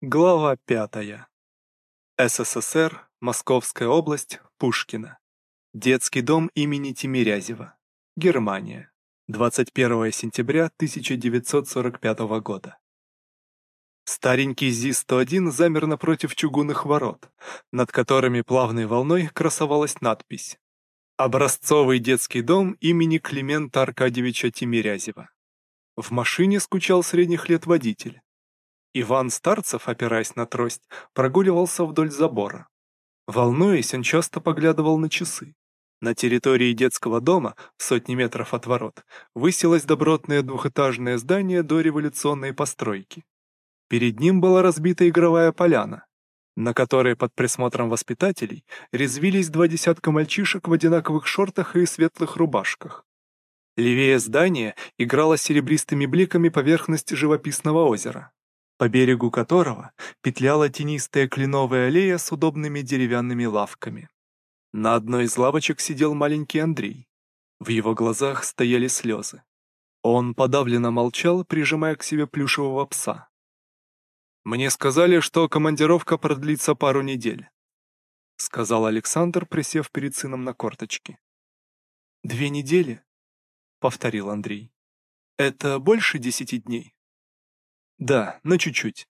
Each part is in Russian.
Глава пятая. СССР, Московская область, Пушкина. Детский дом имени Тимирязева. Германия. 21 сентября 1945 года. Старенький ЗИС-101 замер напротив чугунных ворот, над которыми плавной волной красовалась надпись «Образцовый детский дом имени Климента Аркадьевича Тимирязева». В машине скучал средних лет водитель. Иван Старцев, опираясь на трость, прогуливался вдоль забора. Волнуясь, он часто поглядывал на часы. На территории детского дома, в сотни метров от ворот, высилось добротное двухэтажное здание до революционной постройки. Перед ним была разбита игровая поляна, на которой под присмотром воспитателей резвились два десятка мальчишек в одинаковых шортах и светлых рубашках. Левее здания играла серебристыми бликами поверхность живописного озера по берегу которого петляла тенистая кленовая аллея с удобными деревянными лавками. На одной из лавочек сидел маленький Андрей. В его глазах стояли слезы. Он подавленно молчал, прижимая к себе плюшевого пса. «Мне сказали, что командировка продлится пару недель», — сказал Александр, присев перед сыном на корточки. «Две недели?» — повторил Андрей. «Это больше десяти дней?» Да, но чуть-чуть.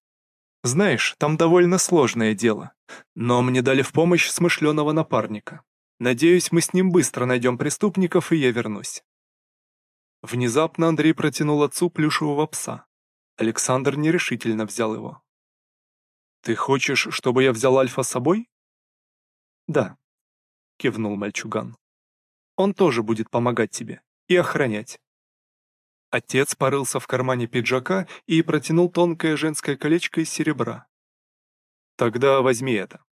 Знаешь, там довольно сложное дело. Но мне дали в помощь смышленого напарника. Надеюсь, мы с ним быстро найдем преступников, и я вернусь. Внезапно Андрей протянул отцу плюшевого пса. Александр нерешительно взял его. «Ты хочешь, чтобы я взял Альфа с собой?» «Да», — кивнул мальчуган. «Он тоже будет помогать тебе и охранять. Отец порылся в кармане пиджака и протянул тонкое женское колечко из серебра. «Тогда возьми это».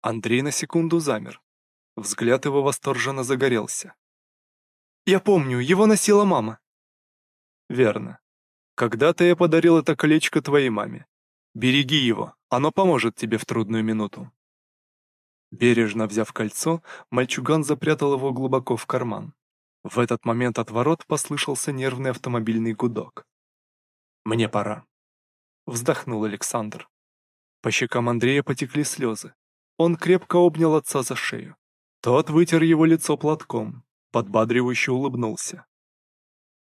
Андрей на секунду замер. Взгляд его восторженно загорелся. «Я помню, его носила мама». «Верно. Когда-то я подарил это колечко твоей маме. Береги его, оно поможет тебе в трудную минуту». Бережно взяв кольцо, мальчуган запрятал его глубоко в карман. В этот момент от ворот послышался нервный автомобильный гудок. «Мне пора», — вздохнул Александр. По щекам Андрея потекли слезы. Он крепко обнял отца за шею. Тот вытер его лицо платком, подбадривающе улыбнулся.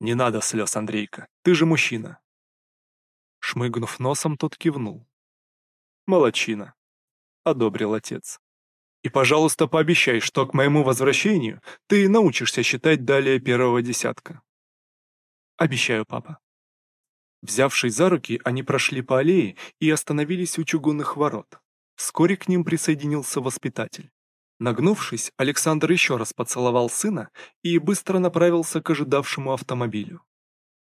«Не надо слез, Андрейка, ты же мужчина». Шмыгнув носом, тот кивнул. «Молодчина», — одобрил отец. И, пожалуйста, пообещай, что к моему возвращению ты научишься считать далее первого десятка. Обещаю, папа. Взявшись за руки, они прошли по аллее и остановились у чугунных ворот. Вскоре к ним присоединился воспитатель. Нагнувшись, Александр еще раз поцеловал сына и быстро направился к ожидавшему автомобилю.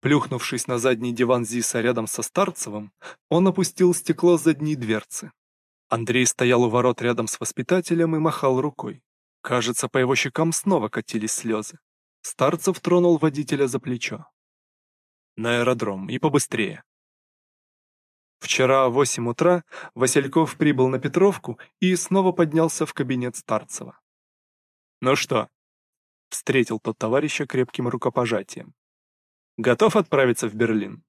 Плюхнувшись на задний диван Зиса рядом со Старцевым, он опустил стекло задней дверцы. Андрей стоял у ворот рядом с воспитателем и махал рукой. Кажется, по его щекам снова катились слезы. Старцев тронул водителя за плечо. «На аэродром, и побыстрее». Вчера в восемь утра Васильков прибыл на Петровку и снова поднялся в кабинет Старцева. «Ну что?» — встретил тот товарища крепким рукопожатием. «Готов отправиться в Берлин?»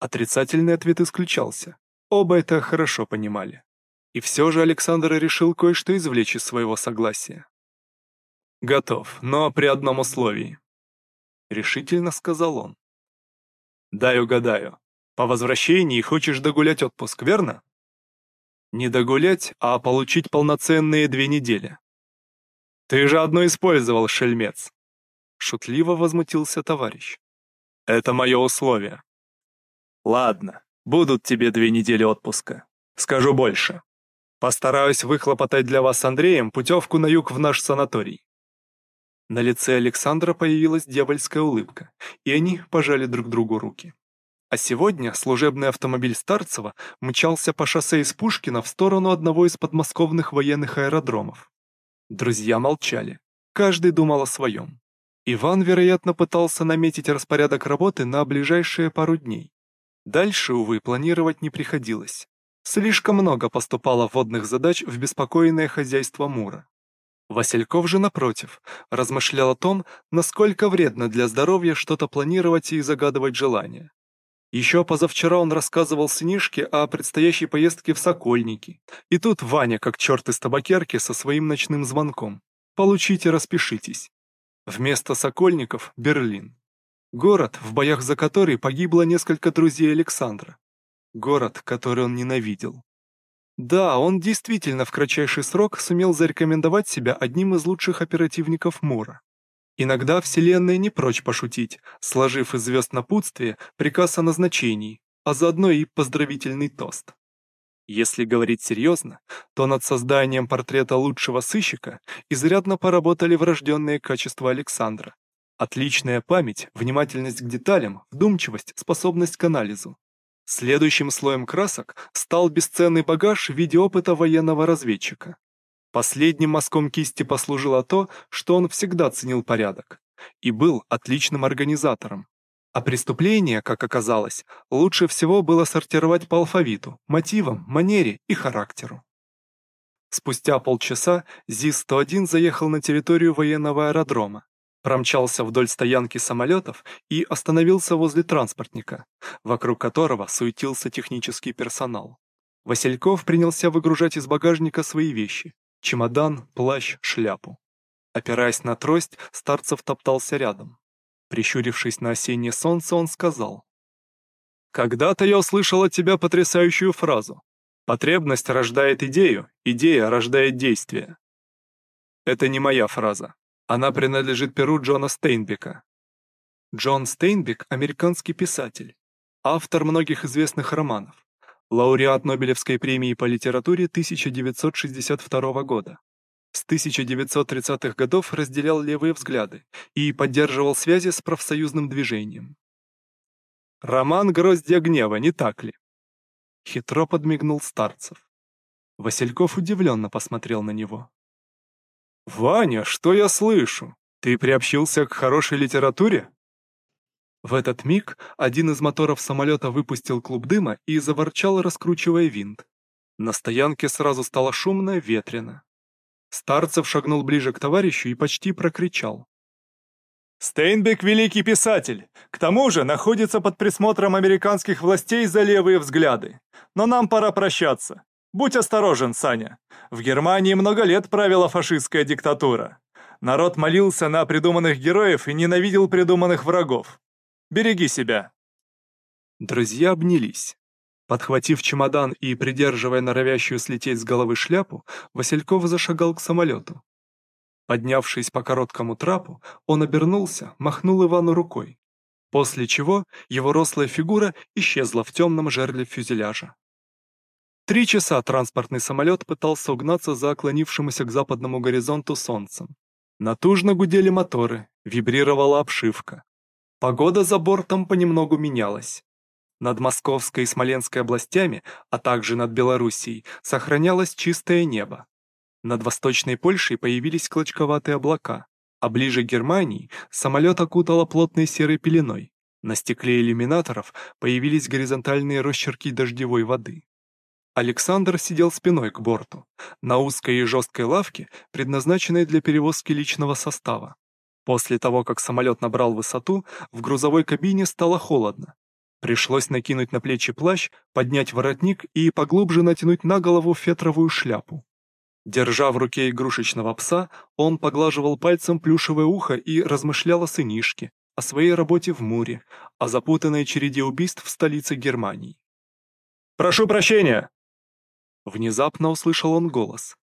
Отрицательный ответ исключался. Оба это хорошо понимали. И все же Александр решил кое-что извлечь из своего согласия. «Готов, но при одном условии», — решительно сказал он. «Дай угадаю. По возвращении хочешь догулять отпуск, верно?» «Не догулять, а получить полноценные две недели». «Ты же одно использовал, шельмец!» Шутливо возмутился товарищ. «Это мое условие». «Ладно, будут тебе две недели отпуска. Скажу больше. Постараюсь выхлопотать для вас с Андреем путевку на юг в наш санаторий». На лице Александра появилась дьявольская улыбка, и они пожали друг другу руки. А сегодня служебный автомобиль Старцева мчался по шоссе из Пушкина в сторону одного из подмосковных военных аэродромов. Друзья молчали, каждый думал о своем. Иван, вероятно, пытался наметить распорядок работы на ближайшие пару дней. Дальше, увы, планировать не приходилось. Слишком много поступало водных задач в беспокойное хозяйство Мура. Васильков же, напротив, размышлял о том, насколько вредно для здоровья что-то планировать и загадывать желания. Еще позавчера он рассказывал сынишке о предстоящей поездке в Сокольники. И тут Ваня, как черт из табакерки, со своим ночным звонком. Получите, распишитесь. Вместо Сокольников – Берлин. Город, в боях за который погибло несколько друзей Александра. Город, который он ненавидел. Да, он действительно в кратчайший срок сумел зарекомендовать себя одним из лучших оперативников Мура. Иногда Вселенная не прочь пошутить, сложив из звезд напутствие приказ о назначении, а заодно и поздравительный тост. Если говорить серьезно, то над созданием портрета лучшего сыщика изрядно поработали врожденные качества Александра. Отличная память, внимательность к деталям, вдумчивость, способность к анализу. Следующим слоем красок стал бесценный багаж в виде опыта военного разведчика. Последним мазком кисти послужило то, что он всегда ценил порядок и был отличным организатором. А преступление, как оказалось, лучше всего было сортировать по алфавиту, мотивам, манере и характеру. Спустя полчаса ЗИС-101 заехал на территорию военного аэродрома, промчался вдоль стоянки самолетов и остановился возле транспортника, вокруг которого суетился технический персонал. Васильков принялся выгружать из багажника свои вещи – чемодан, плащ, шляпу. Опираясь на трость, Старцев топтался рядом. Прищурившись на осеннее солнце, он сказал. «Когда-то я услышал от тебя потрясающую фразу. Потребность рождает идею, идея рождает действие». Это не моя фраза. Она принадлежит перу Джона Стейнбека. Джон Стейнбек – американский писатель, автор многих известных романов, лауреат Нобелевской премии по литературе 1962 года. С 1930-х годов разделял левые взгляды и поддерживал связи с профсоюзным движением. Роман «Гроздья гнева», не так ли? Хитро подмигнул Старцев. Васильков удивленно посмотрел на него. «Ваня, что я слышу? Ты приобщился к хорошей литературе?» В этот миг один из моторов самолета выпустил клуб дыма и заворчал, раскручивая винт. На стоянке сразу стало шумно, ветрено. Старцев шагнул ближе к товарищу и почти прокричал. «Стейнбек — великий писатель, к тому же находится под присмотром американских властей за левые взгляды. Но нам пора прощаться. Будь осторожен, Саня. В Германии много лет правила фашистская диктатура. Народ молился на придуманных героев и ненавидел придуманных врагов. Береги себя. Друзья обнялись. Подхватив чемодан и придерживая норовящую слететь с головы шляпу, Васильков зашагал к самолету. Поднявшись по короткому трапу, он обернулся, махнул Ивану рукой, после чего его рослая фигура исчезла в темном жерле фюзеляжа. Три часа транспортный самолет пытался угнаться за оклонившемуся к западному горизонту солнцем. Натужно гудели моторы, вибрировала обшивка. Погода за бортом понемногу менялась. Над Московской и Смоленской областями, а также над Белоруссией, сохранялось чистое небо. Над Восточной Польшей появились клочковатые облака, а ближе к Германии самолет окутало плотной серой пеленой. На стекле иллюминаторов появились горизонтальные росчерки дождевой воды. Александр сидел спиной к борту, на узкой и жесткой лавке, предназначенной для перевозки личного состава. После того, как самолет набрал высоту, в грузовой кабине стало холодно. Пришлось накинуть на плечи плащ, поднять воротник и поглубже натянуть на голову фетровую шляпу. Держа в руке игрушечного пса, он поглаживал пальцем плюшевое ухо и размышлял о сынишке, о своей работе в Муре, о запутанной череде убийств в столице Германии. «Прошу прощения!» Внезапно услышал он голос.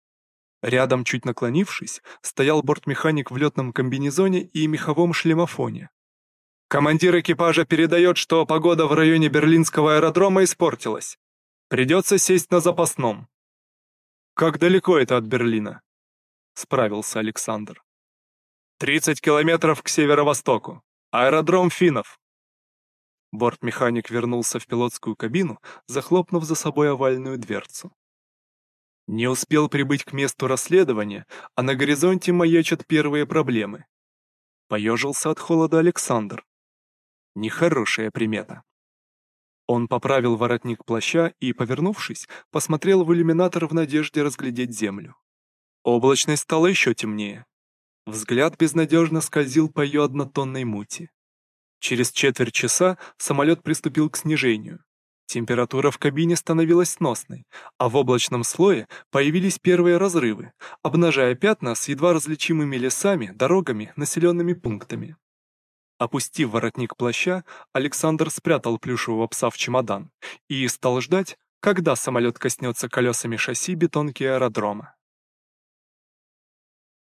Рядом, чуть наклонившись, стоял бортмеханик в летном комбинезоне и меховом шлемофоне. «Командир экипажа передает, что погода в районе Берлинского аэродрома испортилась. Придется сесть на запасном». «Как далеко это от Берлина?» — справился Александр. «Тридцать километров к северо-востоку. Аэродром Финнов». Бортмеханик вернулся в пилотскую кабину, захлопнув за собой овальную дверцу. Не успел прибыть к месту расследования, а на горизонте маячат первые проблемы. Поежился от холода Александр. Нехорошая примета. Он поправил воротник плаща и, повернувшись, посмотрел в иллюминатор в надежде разглядеть землю. Облачность стала еще темнее. Взгляд безнадежно скользил по ее однотонной мути. Через четверть часа самолет приступил к снижению. Температура в кабине становилась сносной, а в облачном слое появились первые разрывы, обнажая пятна с едва различимыми лесами, дорогами, населенными пунктами. Опустив воротник плаща, Александр спрятал плюшевого пса в чемодан и стал ждать, когда самолет коснется колесами шасси бетонки аэродрома.